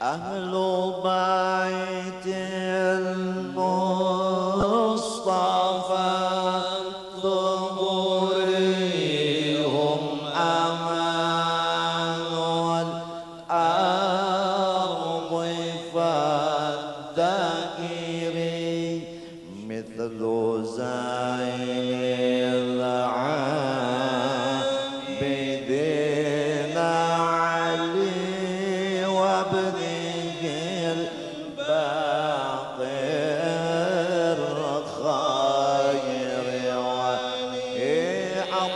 Ahlul Bayt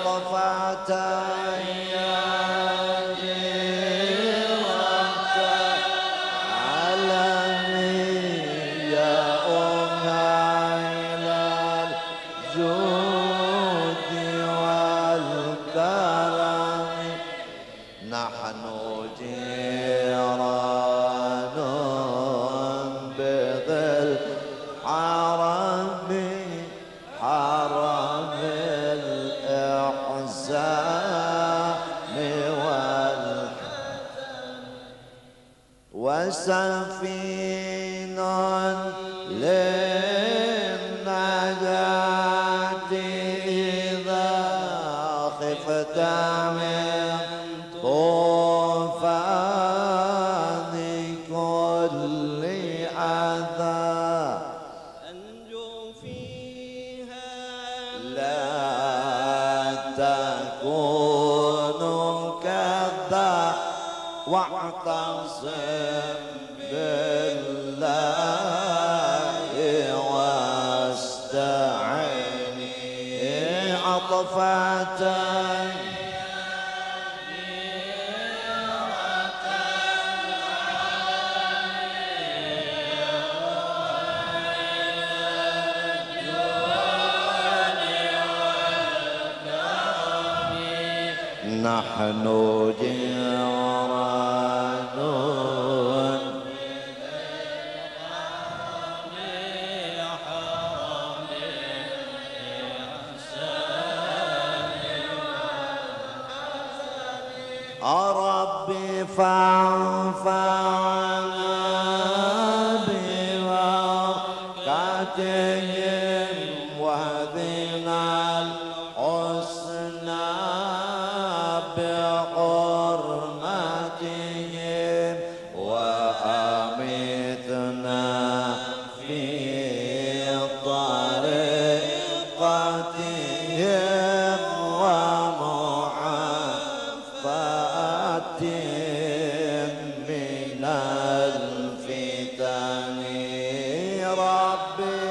وعطفة وسفينا للنجاة إذا خفت من طوفان كل أذى أنجو فيها لا واعتصم بالله واستعن عطفة نحن جيران ربي فانفعنا الفتن ربي.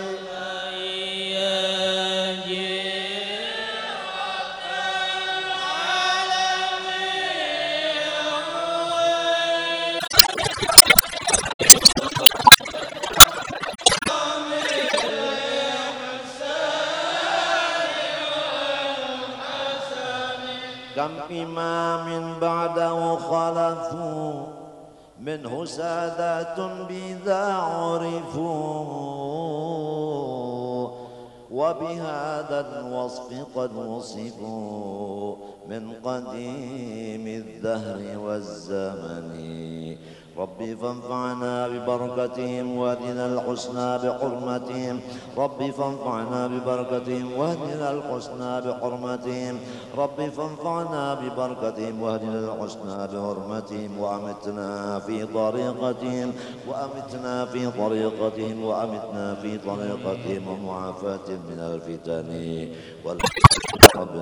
كم إمام بعده خلفوا منه سادات بذا عرفوا وبهذا الوصف قد وصفوا من قديم الدهر والزمن. ربي فانفعنا ببركتهم واهدنا الحسنى بحرمتهم. ربي فانفعنا ببركتهم واهدنا الحسنى بحرمتهم. ربي فانفعنا ببركتهم واهدنا الحسنى بحرمتهم. وأمتنا في طريقتهم وأمتنا في طريقتهم وأمتنا في طريقتهم. ومعافاة من الفتن والرب